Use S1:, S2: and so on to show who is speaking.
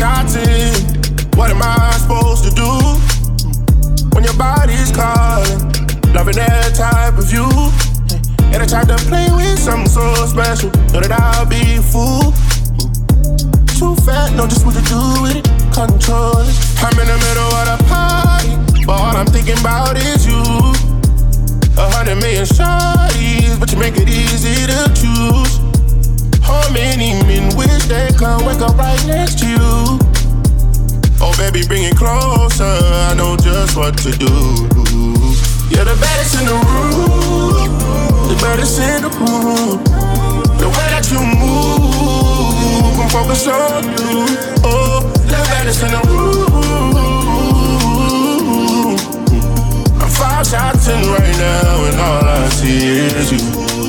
S1: What am I supposed to do? When your body's calling, loving that type of you. And I tried to play with something so special. Know that I'll be a fool. Too fat, know just what to do with it. Control it. I'm in the middle of the party, but all I'm thinking about is you. A hundred million shawties, but you make it easy to choose. How many men wish they could wake up right next to you? Baby, bring it closer. I know just what to do. You're the baddest in the room. The baddest in the room. The way that you move, I'm focused on you. Oh, the baddest in the room. I'm five shots in right now, and all I see is you.